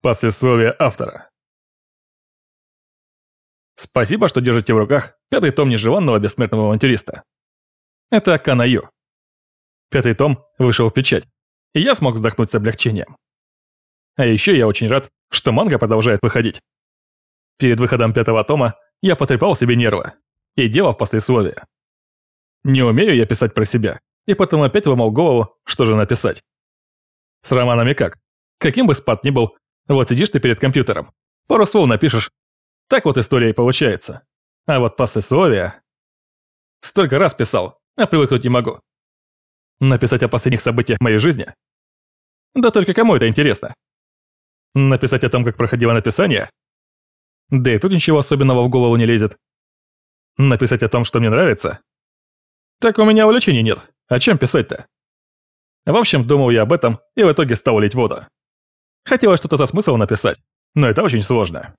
Послесловие автора. Спасибо, что держите в руках пятый том нежеланного бессмертного авантюриста. Это Канаю. Пятый том вышел в печать, и я смог вздохнуть с облегчением. А еще я очень рад, что манга продолжает выходить. Перед выходом пятого тома я потрепал себе нервы и дело в послесловие. Не умею я писать про себя, и потом опять ломал голову, что же написать. С романами как? Каким бы спад ни был, вот сидишь ты перед компьютером, пару слов напишешь. Так вот история и получается. А вот послесловие... Столько раз писал, а привыкнуть не могу. Написать о последних событиях моей жизни? Да только кому это интересно? Написать о том, как проходило написание? Да и тут ничего особенного в голову не лезет. Написать о том, что мне нравится? Так у меня увлечений нет. О чем писать-то? В общем, думал я об этом и в итоге стал лить воду. Хотелось что-то за смысл написать, но это очень сложно.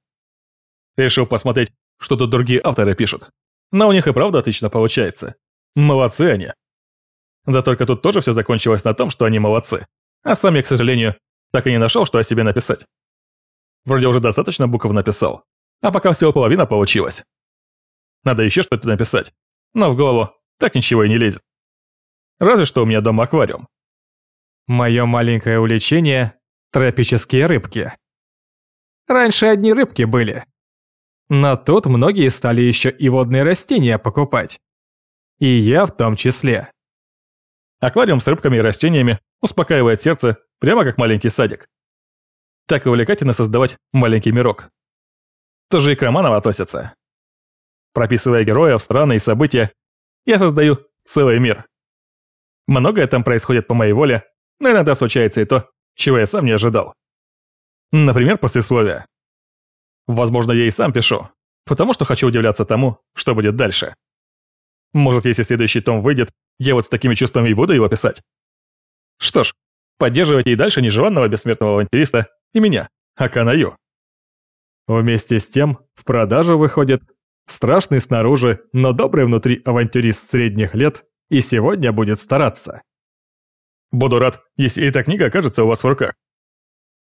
Решил посмотреть, что тут другие авторы пишут. Но у них и правда отлично получается. Молодцы они. Да только тут тоже все закончилось на том, что они молодцы. А сам я, к сожалению, так и не нашел, что о себе написать. Вроде уже достаточно букв написал, а пока всего половина получилась. Надо еще что-то написать, но в голову так ничего и не лезет. Разве что у меня дома аквариум. Мое маленькое увлечение Тропические рыбки. Раньше одни рыбки были. Но тут многие стали еще и водные растения покупать. И я в том числе. Аквариум с рыбками и растениями успокаивает сердце, прямо как маленький садик. Так и увлекательно создавать маленький мирок. Тоже и к романам относятся. Прописывая героев, страны и события, я создаю целый мир. Многое там происходит по моей воле, но иногда случается и то, чего я сам не ожидал. Например, послесловие. Возможно, я и сам пишу, потому что хочу удивляться тому, что будет дальше. Может, если следующий том выйдет, я вот с такими чувствами и буду его писать. Что ж, поддерживайте и дальше нежеланного бессмертного авантюриста и меня, Аканаю. Вместе с тем, в продажу выходит страшный снаружи, но добрый внутри авантюрист средних лет и сегодня будет стараться. Буду рад, если эта книга окажется у вас в руках.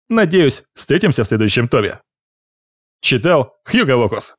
Надеюсь, встретимся в следующем томе. Читал Хьюго Локус.